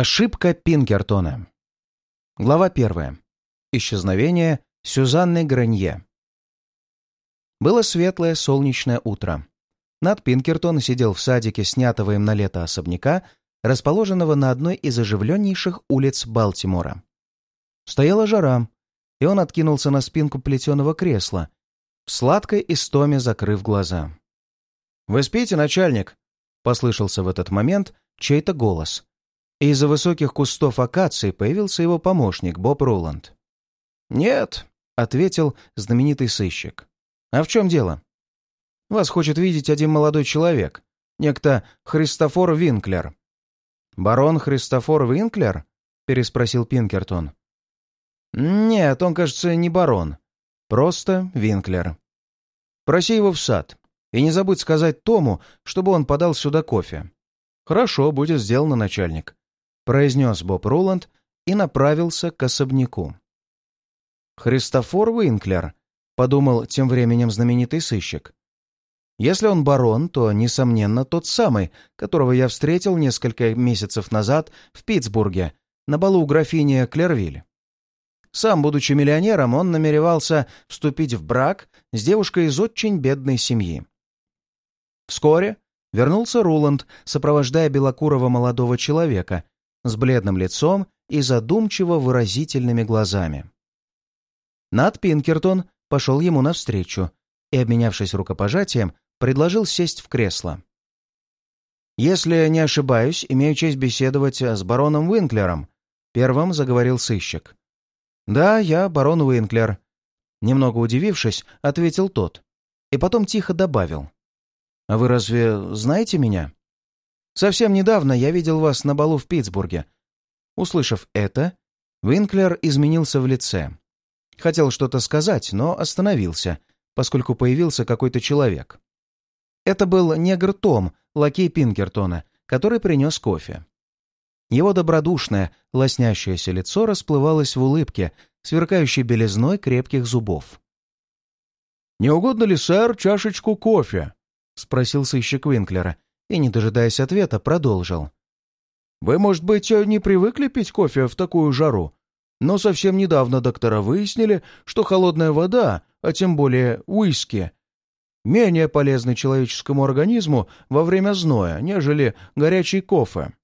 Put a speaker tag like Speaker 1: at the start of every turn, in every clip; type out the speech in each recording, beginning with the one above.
Speaker 1: Ошибка Пинкертона. Глава первая. Исчезновение Сюзанны Гранье. Было светлое солнечное утро. Над Пинкертон сидел в садике снятого им на лето особняка, расположенного на одной из оживленнейших улиц Балтимора. Стояла жара, и он откинулся на спинку плетеного кресла, в сладкой истоме закрыв глаза. «Вы спите, начальник?» — послышался в этот момент чей-то голос — и из-за высоких кустов акации появился его помощник Боб Роланд. «Нет», — ответил знаменитый сыщик. «А в чем дело?» «Вас хочет видеть один молодой человек, некто Христофор Винклер». «Барон Христофор Винклер?» — переспросил Пинкертон. «Нет, он, кажется, не барон. Просто Винклер. Проси его в сад. И не забудь сказать Тому, чтобы он подал сюда кофе». «Хорошо, будет сделано, начальник», произнес Боб Роланд и направился к особняку. «Христофор Уинклер», — подумал тем временем знаменитый сыщик. «Если он барон, то, несомненно, тот самый, которого я встретил несколько месяцев назад в Питтсбурге на балу графини Клервиль. Сам, будучи миллионером, он намеревался вступить в брак с девушкой из очень бедной семьи. Вскоре вернулся Руланд, сопровождая белокурого молодого человека, с бледным лицом и задумчиво выразительными глазами. Нат Пинкертон пошел ему навстречу и, обменявшись рукопожатием, предложил сесть в кресло. «Если не ошибаюсь, имею честь беседовать с бароном Уинклером», — первым заговорил сыщик. «Да, я барон Уинклер», — немного удивившись, ответил тот, и потом тихо добавил. «А вы разве знаете меня?» Совсем недавно я видел вас на балу в Питтсбурге». Услышав это, Винклер изменился в лице. Хотел что-то сказать, но остановился, поскольку появился какой-то человек. Это был негр Том, лакей Пинкертона, который принес кофе. Его добродушное, лоснящееся лицо расплывалось в улыбке, сверкающей белизной крепких зубов. «Не угодно ли, сэр, чашечку кофе?» — спросил сыщик Винклера, и, не дожидаясь ответа, продолжил. «Вы, может быть, не привыкли пить кофе в такую жару, но совсем недавно доктора выяснили, что холодная вода, а тем более уиски, менее полезны человеческому организму во время зноя, нежели горячий кофе».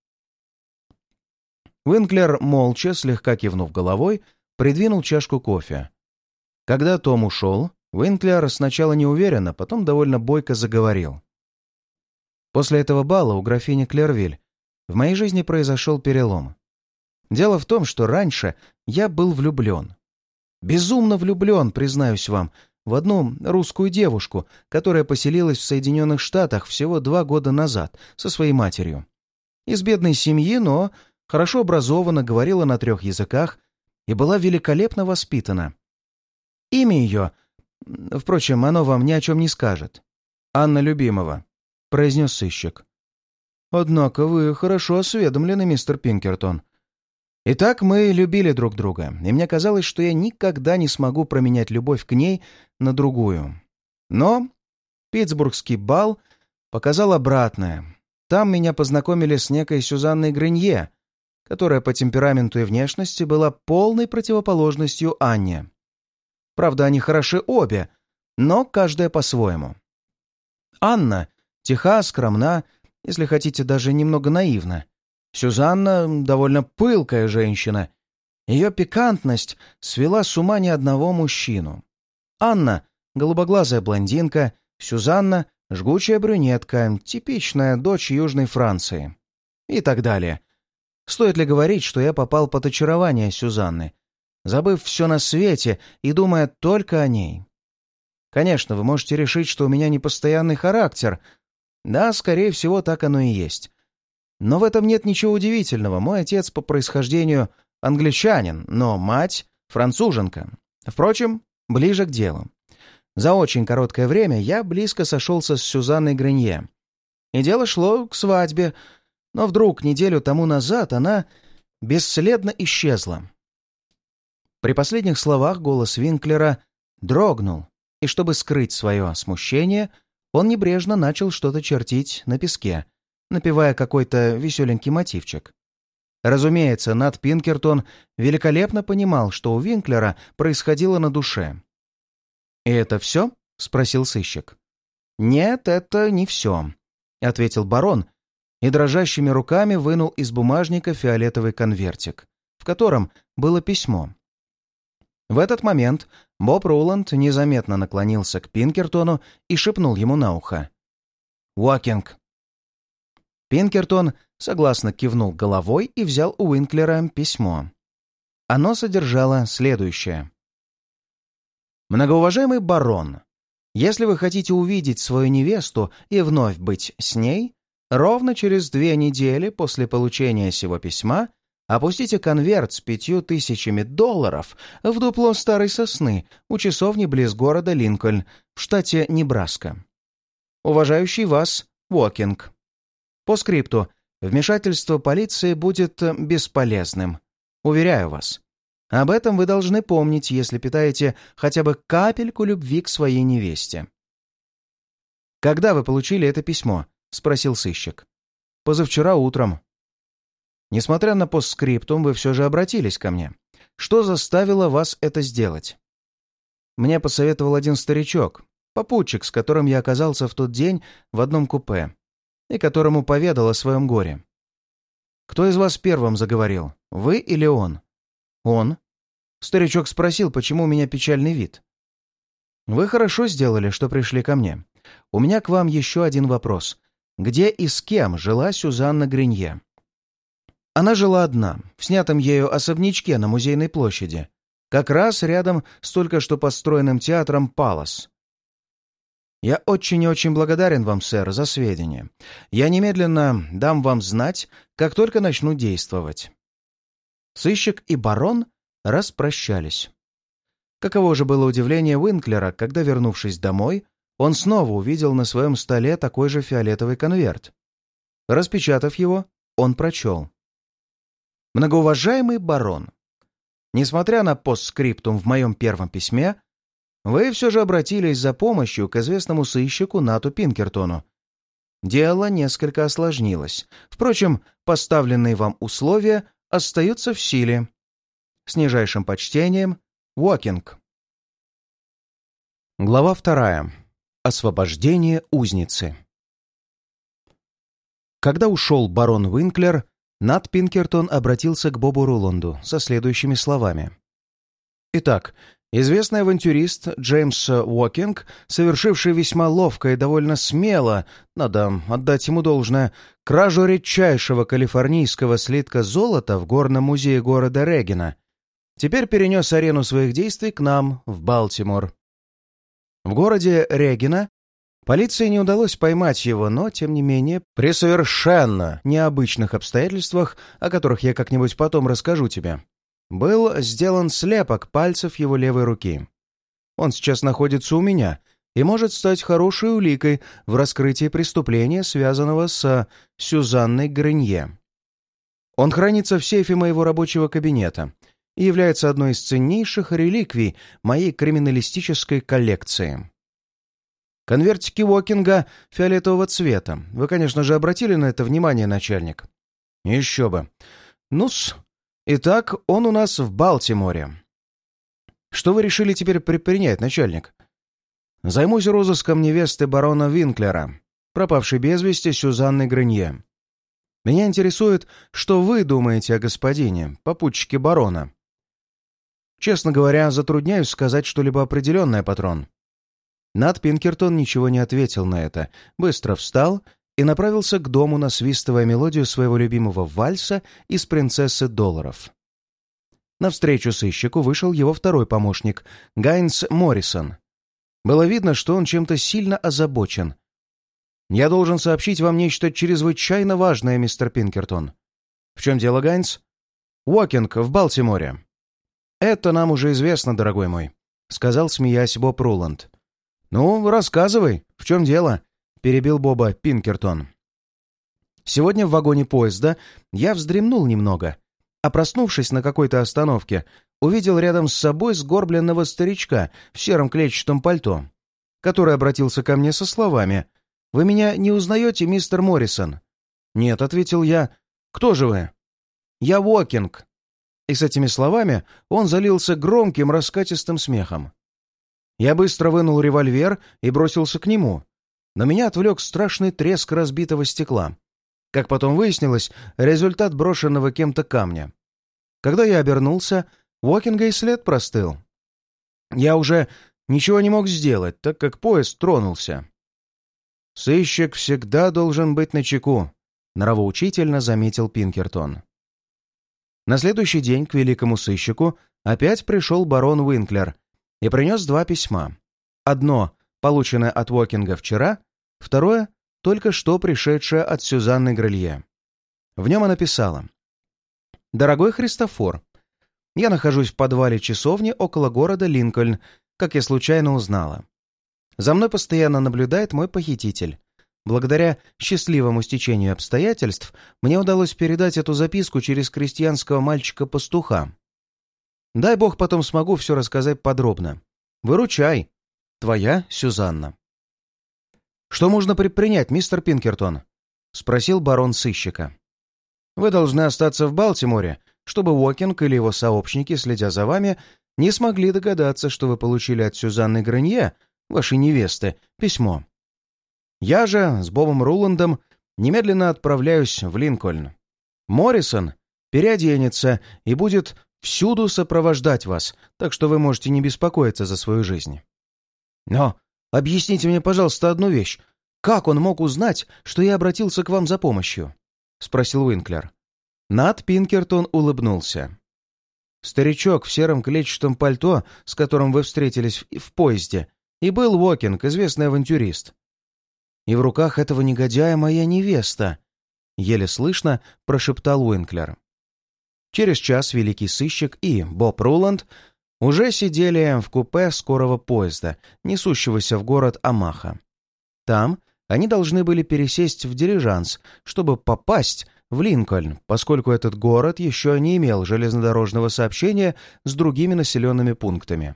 Speaker 1: Винклер, молча, слегка кивнув головой, придвинул чашку кофе. Когда Том ушел, Винклер сначала неуверенно, потом довольно бойко заговорил. После этого бала у графини Клервиль в моей жизни произошел перелом. Дело в том, что раньше я был влюблен. Безумно влюблен, признаюсь вам, в одну русскую девушку, которая поселилась в Соединенных Штатах всего два года назад со своей матерью. Из бедной семьи, но хорошо образована, говорила на трех языках и была великолепно воспитана. Имя ее, впрочем, оно вам ни о чем не скажет. Анна Любимова произнес сыщик. «Однако вы хорошо осведомлены, мистер Пинкертон. Итак, мы любили друг друга, и мне казалось, что я никогда не смогу променять любовь к ней на другую. Но Питтсбургский бал показал обратное. Там меня познакомили с некой Сюзанной Гренье, которая по темпераменту и внешности была полной противоположностью Анне. Правда, они хороши обе, но каждая по-своему. Анна Тиха, скромна, если хотите, даже немного наивна. Сюзанна — довольно пылкая женщина. Ее пикантность свела с ума ни одного мужчину. Анна — голубоглазая блондинка, Сюзанна — жгучая брюнетка, типичная дочь Южной Франции. И так далее. Стоит ли говорить, что я попал под очарование Сюзанны, забыв все на свете и думая только о ней? Конечно, вы можете решить, что у меня непостоянный характер — да, скорее всего, так оно и есть. Но в этом нет ничего удивительного. Мой отец по происхождению англичанин, но мать — француженка. Впрочем, ближе к делу. За очень короткое время я близко сошелся с Сюзанной Гренье. И дело шло к свадьбе, но вдруг неделю тому назад она бесследно исчезла. При последних словах голос Винклера дрогнул, и чтобы скрыть свое смущение — он небрежно начал что-то чертить на песке, напевая какой-то веселенький мотивчик. Разумеется, Нат Пинкертон великолепно понимал, что у Винклера происходило на душе. «И это все?» — спросил сыщик. «Нет, это не все», — ответил барон и дрожащими руками вынул из бумажника фиолетовый конвертик, в котором было письмо. В этот момент Боб Роланд незаметно наклонился к Пинкертону и шепнул ему на ухо. «Уокинг!» Пинкертон согласно кивнул головой и взял у Уинклера письмо. Оно содержало следующее. «Многоуважаемый барон, если вы хотите увидеть свою невесту и вновь быть с ней, ровно через две недели после получения сего письма опустите конверт с пятью тысячами долларов в дупло старой сосны у часовни близ города Линкольн в штате Небраска. Уважающий вас Уокинг. По скрипту, вмешательство полиции будет бесполезным. Уверяю вас. Об этом вы должны помнить, если питаете хотя бы капельку любви к своей невесте. «Когда вы получили это письмо?» — спросил сыщик. «Позавчера утром». «Несмотря на постскриптум, вы все же обратились ко мне. Что заставило вас это сделать?» Мне посоветовал один старичок, попутчик, с которым я оказался в тот день в одном купе, и которому поведал о своем горе. «Кто из вас первым заговорил, вы или он?» «Он». Старичок спросил, почему у меня печальный вид. «Вы хорошо сделали, что пришли ко мне. У меня к вам еще один вопрос. Где и с кем жила Сюзанна Гринье?» Она жила одна, в снятом ею особнячке на Музейной площади, как раз рядом с только что построенным театром «Палас». «Я очень и очень благодарен вам, сэр, за сведения. Я немедленно дам вам знать, как только начну действовать». Сыщик и барон распрощались. Каково же было удивление Уинклера, когда, вернувшись домой, он снова увидел на своем столе такой же фиолетовый конверт. Распечатав его, он прочел. «Многоуважаемый барон, несмотря на постскриптум в моем первом письме, вы все же обратились за помощью к известному сыщику Нату Пинкертону. Дело несколько осложнилось. Впрочем, поставленные вам условия остаются в силе. С нижайшим почтением, Уокинг. Глава вторая. Освобождение узницы. Когда ушел барон Уинклер, Нат Пинкертон обратился к Бобу Руланду со следующими словами. «Итак, Известный авантюрист Джеймс Уокинг, совершивший весьма ловко и довольно смело, надо отдать ему должное, кражу редчайшего калифорнийского слитка золота в горном музее города Регина, теперь перенес арену своих действий к нам, в Балтимор. В городе Регина полиции не удалось поймать его, но, тем не менее, при совершенно необычных обстоятельствах, о которых я как-нибудь потом расскажу тебе, был сделан слепок пальцев его левой руки. Он сейчас находится у меня и может стать хорошей уликой в раскрытии преступления, связанного с Сюзанной Гренье. Он хранится в сейфе моего рабочего кабинета и является одной из ценнейших реликвий моей криминалистической коллекции. Конвертики Уокинга фиолетового цвета. Вы, конечно же, обратили на это внимание, начальник? Еще бы. Ну-с, Итак, он у нас в Балтиморе. Что вы решили теперь предпринять, начальник? Займусь розыском невесты барона Винклера, пропавшей без вести Сюзанны Гренье. Меня интересует, что вы думаете о господине, попутчике барона. Честно говоря, затрудняюсь сказать что-либо определенное, патрон. Над Пинкертон ничего не ответил на это, быстро встал и направился к дому, насвистывая мелодию своего любимого вальса из «Принцессы долларов». Навстречу сыщику вышел его второй помощник, Гайнс Моррисон. Было видно, что он чем-то сильно озабочен. «Я должен сообщить вам нечто чрезвычайно важное, мистер Пинкертон». «В чем дело, Гайнс?» «Уокинг в Балтиморе». «Это нам уже известно, дорогой мой», — сказал, смеясь Боб Руланд. «Ну, рассказывай, в чем дело?» перебил Боба Пинкертон. Сегодня в вагоне поезда я вздремнул немного, а проснувшись на какой-то остановке, увидел рядом с собой сгорбленного старичка в сером клетчатом пальто, который обратился ко мне со словами «Вы меня не узнаете, мистер Моррисон?» «Нет», — ответил я. «Кто же вы?» Я Уокинг!» И с этими словами он залился громким раскатистым смехом. Я быстро вынул револьвер и бросился к нему, но меня отвлек страшный треск разбитого стекла. Как потом выяснилось, результат брошенного кем-то камня. Когда я обернулся, Уокинга и след простыл. Я уже ничего не мог сделать, так как поезд тронулся. «Сыщик всегда должен быть начеку», — нравоучительно заметил Пинкертон. На следующий день к великому сыщику опять пришел барон Уинклер и принес два письма. Одно, полученное от Уокинга вчера, второе, только что пришедшее от Сюзанны Грелье. В нем она писала. «Дорогой Христофор, я нахожусь в подвале часовни около города Линкольн, как я случайно узнала. За мной постоянно наблюдает мой похититель. Благодаря счастливому стечению обстоятельств мне удалось передать эту записку через крестьянского мальчика-пастуха. Дай бог потом смогу все рассказать подробно. Выручай. Твоя Сюзанна. «Что можно предпринять, мистер Пинкертон?» — спросил барон сыщика. «Вы должны остаться в Балтиморе, чтобы Уокинг или его сообщники, следя за вами, не смогли догадаться, что вы получили от Сюзанны Гранье, вашей невесты, письмо. Я же с Бобом Руландом немедленно отправляюсь в Линкольн. Моррисон переоденется и будет всюду сопровождать вас, так что вы можете не беспокоиться за свою жизнь. Но объясните мне, пожалуйста, одну вещь. Как он мог узнать, что я обратился к вам за помощью? — спросил Уинклер. Нат Пинкертон улыбнулся. Старичок в сером клетчатом пальто, с которым вы встретились в поезде, и был Уокинг, известный авантюрист. И в руках этого негодяя моя невеста!» Еле слышно прошептал Уинклер. Через час великий сыщик и Боб Руланд уже сидели в купе скорого поезда, несущегося в город Амаха. Там они должны были пересесть в дирижанс, чтобы попасть в Линкольн, поскольку этот город еще не имел железнодорожного сообщения с другими населенными пунктами.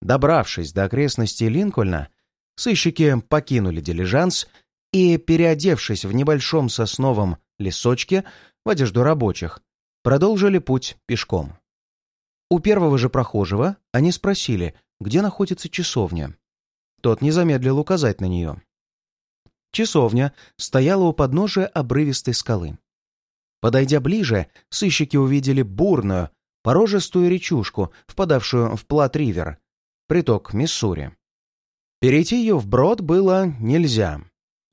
Speaker 1: Добравшись до окрестностей Линкольна, Сыщики покинули дилижанс и, переодевшись в небольшом сосновом лесочке в одежду рабочих, продолжили путь пешком. У первого же прохожего они спросили, где находится часовня. Тот не замедлил указать на нее. Часовня стояла у подножия обрывистой скалы. Подойдя ближе, сыщики увидели бурную, порожистую речушку, впадавшую в Плат-Ривер, приток Миссури. Перейти ее вброд было нельзя,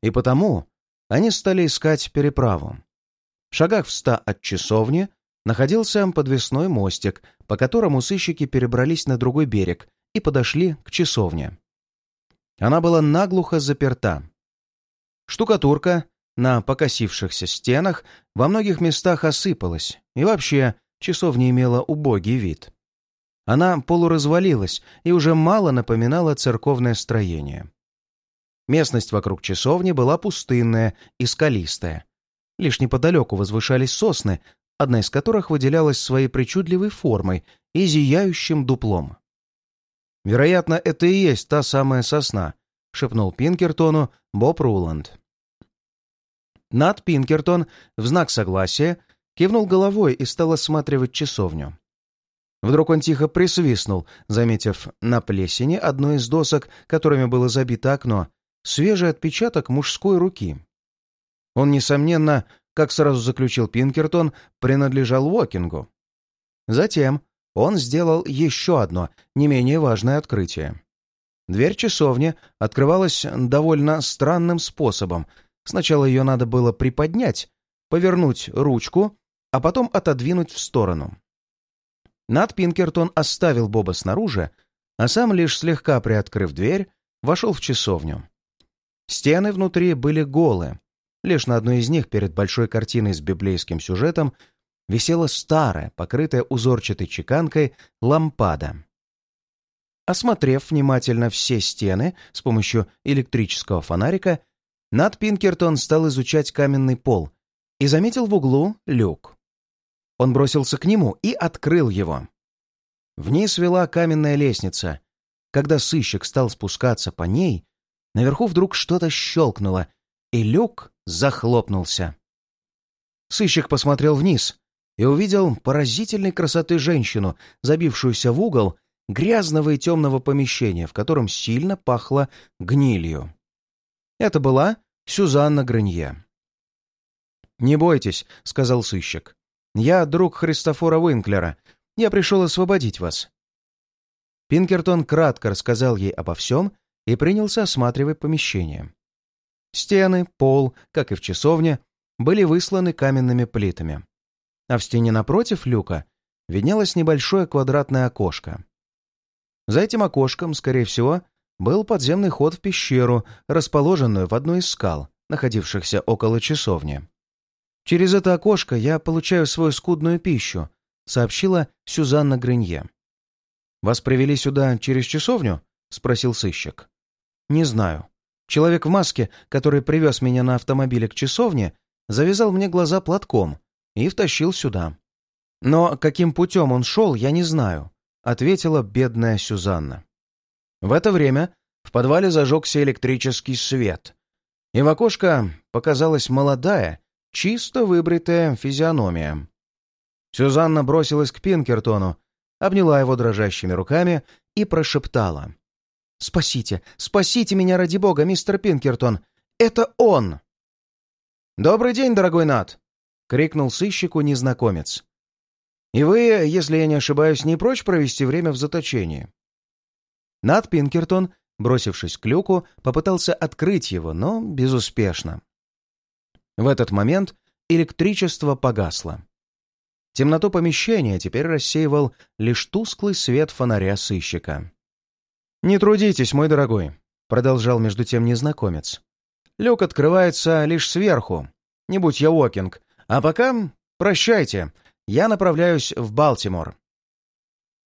Speaker 1: и потому они стали искать переправу. Шагах в ста от часовни находился подвесной мостик, по которому сыщики перебрались на другой берег и подошли к часовне. Она была наглухо заперта. Штукатурка на покосившихся стенах во многих местах осыпалась, и вообще часовня имела убогий вид. Она полуразвалилась и уже мало напоминала церковное строение. Местность вокруг часовни была пустынная и скалистая. Лишь неподалеку возвышались сосны, одна из которых выделялась своей причудливой формой и зияющим дуплом. «Вероятно, это и есть та самая сосна», — шепнул Пинкертону Боб Руланд. Над Пинкертон в знак согласия кивнул головой и стал осматривать часовню. Вдруг он тихо присвистнул, заметив на плесени одной из досок, которыми было забито окно, свежий отпечаток мужской руки. Он, несомненно, как сразу заключил Пинкертон, принадлежал Уокингу. Затем он сделал еще одно, не менее важное открытие. Дверь часовни открывалась довольно странным способом. Сначала ее надо было приподнять, повернуть ручку, а потом отодвинуть в сторону. Над Пинкертон оставил Боба снаружи, а сам, лишь слегка приоткрыв дверь, вошел в часовню. Стены внутри были голые. Лишь на одной из них, перед большой картиной с библейским сюжетом, висела старая, покрытая узорчатой чеканкой, лампада. Осмотрев внимательно все стены с помощью электрического фонарика, Над Пинкертон стал изучать каменный пол и заметил в углу люк. Он бросился к нему и открыл его. Вниз вела каменная лестница. Когда сыщик стал спускаться по ней, наверху вдруг что-то щелкнуло, и люк захлопнулся. Сыщик посмотрел вниз и увидел поразительной красоты женщину, забившуюся в угол грязного и темного помещения, в котором сильно пахло гнилью. Это была Сюзанна Гранье. «Не бойтесь», — сказал сыщик. «Я друг Христофора Уинклера. Я пришел освободить вас». Пинкертон кратко рассказал ей обо всем и принялся осматривать помещение. Стены, пол, как и в часовне, были высланы каменными плитами. А в стене напротив люка виднелось небольшое квадратное окошко. За этим окошком, скорее всего, был подземный ход в пещеру, расположенную в одной из скал, находившихся около часовни. «Через это окошко я получаю свою скудную пищу», — сообщила Сюзанна Гринье. «Вас привели сюда через часовню?» — спросил сыщик. «Не знаю. Человек в маске, который привез меня на автомобиле к часовне, завязал мне глаза платком и втащил сюда. Но каким путем он шел, я не знаю ответила бедная Сюзанна. В это время в подвале зажегся электрический свет, и в окошко показалась молодая, чисто выбритая физиономия. Сюзанна бросилась к Пинкертону, обняла его дрожащими руками и прошептала. «Спасите, спасите меня ради бога, мистер Пинкертон! Это он!» «Добрый день, дорогой Нат!» — крикнул сыщику незнакомец. И вы, если я не ошибаюсь, не прочь провести время в заточении?» Нат Пинкертон, бросившись к люку, попытался открыть его, но безуспешно. В этот момент электричество погасло. Темноту помещения теперь рассеивал лишь тусклый свет фонаря сыщика. «Не трудитесь, мой дорогой», — продолжал между тем незнакомец. «Люк открывается лишь сверху. Не будь я Уокинг. А пока прощайте я направляюсь в Балтимор».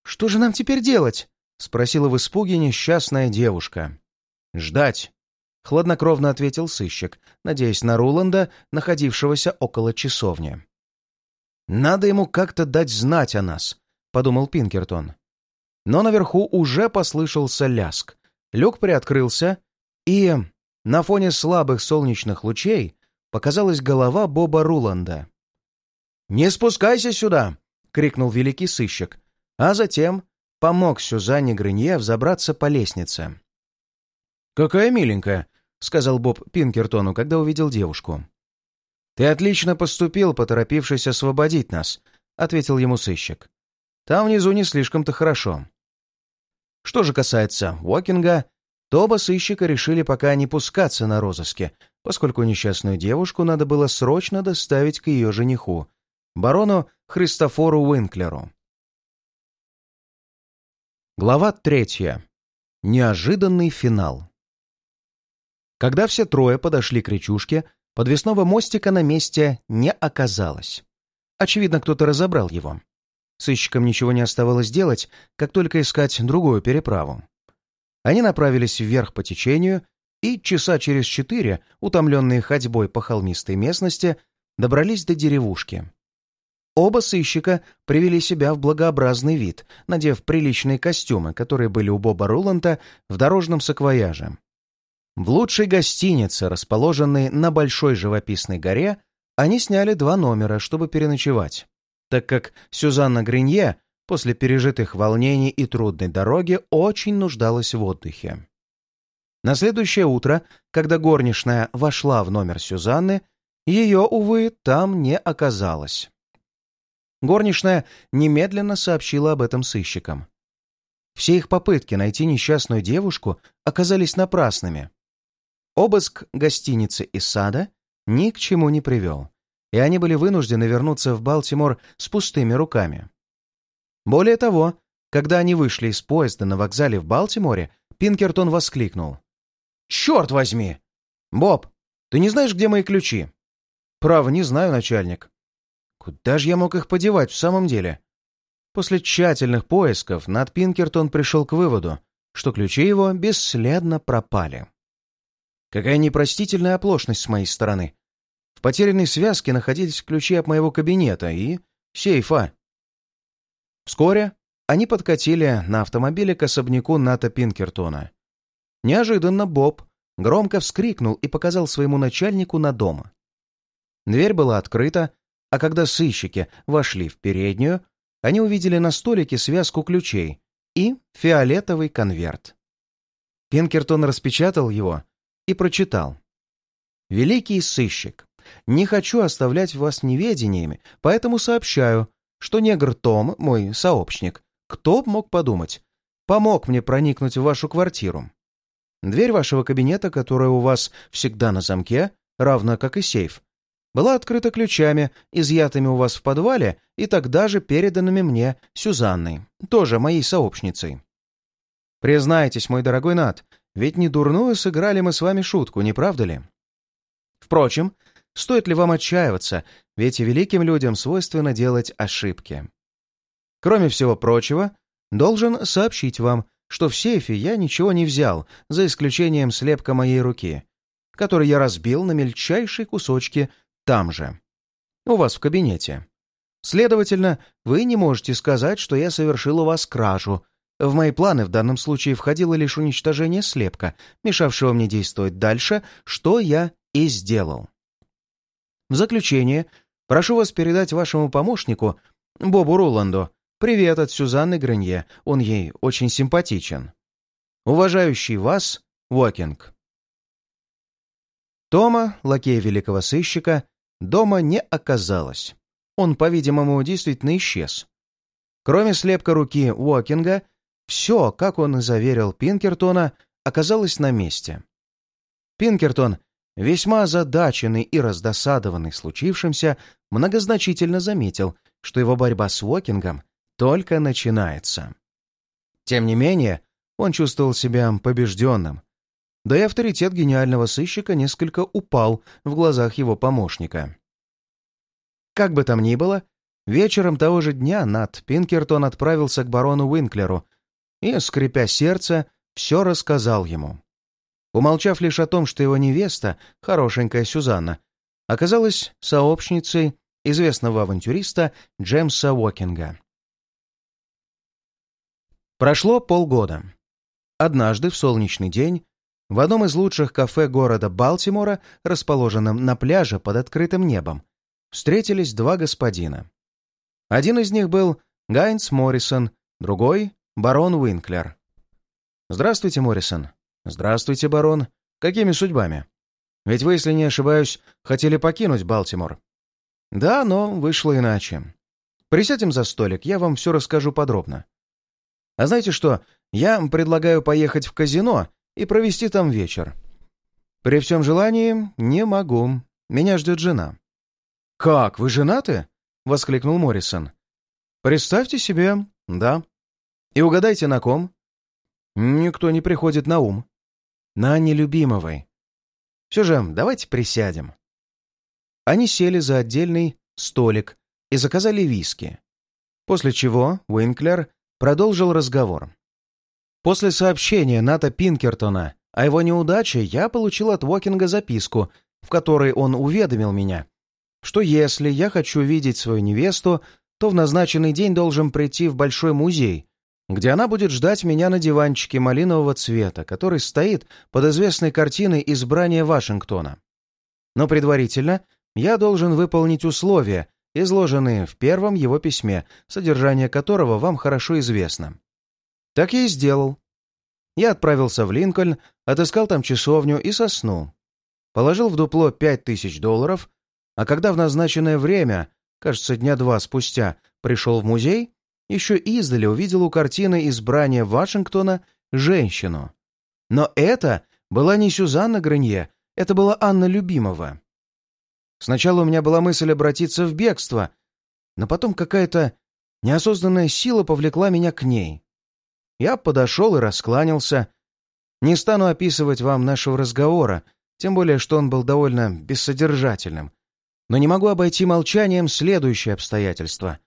Speaker 1: «Что же нам теперь делать?» — спросила в испуге несчастная девушка. «Ждать», — хладнокровно ответил сыщик, надеясь на Руланда, находившегося около часовни. «Надо ему как-то дать знать о нас», — подумал Пинкертон. Но наверху уже послышался ляск. Люк приоткрылся, и на фоне слабых солнечных лучей показалась голова Боба Руланда. «Не спускайся сюда!» — крикнул великий сыщик, а затем помог Сюзанне Грынье взобраться по лестнице. «Какая миленькая!» — сказал Боб Пинкертону, когда увидел девушку. «Ты отлично поступил, поторопившись освободить нас», — ответил ему сыщик. «Там внизу не слишком-то хорошо». Что же касается Уокинга, то оба сыщика решили пока не пускаться на розыске, поскольку несчастную девушку надо было срочно доставить к ее жениху, барону Христофору Уинклеру. Глава третья. Неожиданный финал. Когда все трое подошли к речушке, подвесного мостика на месте не оказалось. Очевидно, кто-то разобрал его. Сыщикам ничего не оставалось делать, как только искать другую переправу. Они направились вверх по течению и часа через четыре, утомленные ходьбой по холмистой местности, добрались до деревушки. Оба сыщика привели себя в благообразный вид, надев приличные костюмы, которые были у Боба Руланта в дорожном саквояже. В лучшей гостинице, расположенной на большой живописной горе, они сняли два номера, чтобы переночевать, так как Сюзанна Гринье после пережитых волнений и трудной дороги очень нуждалась в отдыхе. На следующее утро, когда горничная вошла в номер Сюзанны, ее, увы, там не оказалось. Горничная немедленно сообщила об этом сыщикам. Все их попытки найти несчастную девушку оказались напрасными. Обыск гостиницы и сада ни к чему не привел, и они были вынуждены вернуться в Балтимор с пустыми руками. Более того, когда они вышли из поезда на вокзале в Балтиморе, Пинкертон воскликнул. «Черт возьми! Боб, ты не знаешь, где мои ключи?» «Право, не знаю, начальник». Куда же я мог их подевать в самом деле? После тщательных поисков над Пинкертон пришел к выводу, что ключи его бесследно пропали. Какая непростительная оплошность с моей стороны. В потерянной связке находились ключи от моего кабинета и сейфа. Вскоре они подкатили на автомобиле к особняку Ната Пинкертона. Неожиданно Боб громко вскрикнул и показал своему начальнику на дом. Дверь была открыта, А когда сыщики вошли в переднюю, они увидели на столике связку ключей и фиолетовый конверт. Пинкертон распечатал его и прочитал. «Великий сыщик, не хочу оставлять вас неведениями, поэтому сообщаю, что негр Том, мой сообщник, кто мог подумать, помог мне проникнуть в вашу квартиру. Дверь вашего кабинета, которая у вас всегда на замке, равно как и сейф, была открыта ключами, изъятыми у вас в подвале и тогда же переданными мне Сюзанной, тоже моей сообщницей. Признайтесь, мой дорогой Нат, ведь не дурную сыграли мы с вами шутку, не правда ли? Впрочем, стоит ли вам отчаиваться, ведь и великим людям свойственно делать ошибки. Кроме всего прочего, должен сообщить вам, что в сейфе я ничего не взял, за исключением слепка моей руки, который я разбил на мельчайшие кусочки там же, у вас в кабинете. Следовательно, вы не можете сказать, что я совершил у вас кражу. В мои планы в данном случае входило лишь уничтожение слепка, мешавшего мне действовать дальше, что я и сделал. В заключение, прошу вас передать вашему помощнику, Бобу Роланду, привет от Сюзанны Гранье, он ей очень симпатичен. Уважающий вас, Уокинг. Тома, лакея великого сыщика, дома не оказалось. Он, по-видимому, действительно исчез. Кроме слепка руки Уокинга, все, как он и заверил Пинкертона, оказалось на месте. Пинкертон, весьма озадаченный и раздосадованный случившимся, многозначительно заметил, что его борьба с Уокингом только начинается. Тем не менее, он чувствовал себя побежденным, да и авторитет гениального сыщика несколько упал в глазах его помощника. Как бы там ни было, вечером того же дня Нат Пинкертон отправился к барону Уинклеру и, скрипя сердце, все рассказал ему. Умолчав лишь о том, что его невеста, хорошенькая Сюзанна, оказалась сообщницей известного авантюриста Джемса Уокинга. Прошло полгода. Однажды, в солнечный день, в одном из лучших кафе города Балтимора, расположенном на пляже под открытым небом, встретились два господина. Один из них был Гайнс Моррисон, другой — барон Уинклер. «Здравствуйте, Моррисон». «Здравствуйте, барон. Какими судьбами? Ведь вы, если не ошибаюсь, хотели покинуть Балтимор». «Да, но вышло иначе. Присядем за столик, я вам все расскажу подробно. А знаете что, я предлагаю поехать в казино и провести там вечер. При всем желании не могу. Меня ждет жена». «Как, вы женаты?» — воскликнул Моррисон. «Представьте себе, да. И угадайте, на ком?» «Никто не приходит на ум». «На нелюбимовой. Все же, давайте присядем». Они сели за отдельный столик и заказали виски. После чего Уинклер продолжил разговор. После сообщения Ната Пинкертона о его неудаче я получил от Уокинга записку, в которой он уведомил меня, что если я хочу видеть свою невесту, то в назначенный день должен прийти в Большой музей, где она будет ждать меня на диванчике малинового цвета, который стоит под известной картиной «Избрание Вашингтона». Но предварительно я должен выполнить условия, изложенные в первом его письме, содержание которого вам хорошо известно. Так я и сделал. Я отправился в Линкольн, отыскал там часовню и соснул. Положил в дупло пять тысяч долларов, а когда в назначенное время, кажется, дня два спустя, пришел в музей, еще издали увидел у картины избрания Вашингтона женщину. Но это была не Сюзанна Гранье, это была Анна Любимова. Сначала у меня была мысль обратиться в бегство, но потом какая-то неосознанная сила повлекла меня к ней. Я подошел и раскланялся. Не стану описывать вам нашего разговора, тем более, что он был довольно бессодержательным. Но не могу обойти молчанием следующее обстоятельство.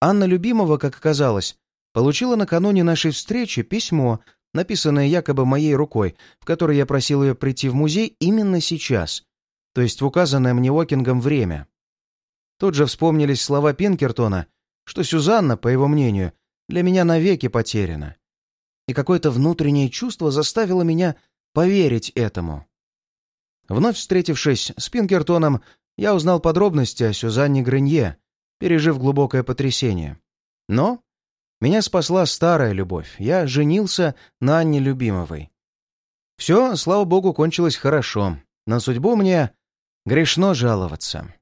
Speaker 1: Анна Любимова, как оказалось, получила накануне нашей встречи письмо, написанное якобы моей рукой, в которой я просил ее прийти в музей именно сейчас, то есть в указанное мне Уокингом время. Тут же вспомнились слова Пинкертона, что Сюзанна, по его мнению, для меня навеки потеряна и какое-то внутреннее чувство заставило меня поверить этому. Вновь встретившись с Пинкертоном, я узнал подробности о Сюзанне Гренье, пережив глубокое потрясение. Но меня спасла старая любовь. Я женился на Анне Любимовой. Все, слава богу, кончилось хорошо. На судьбу мне грешно жаловаться.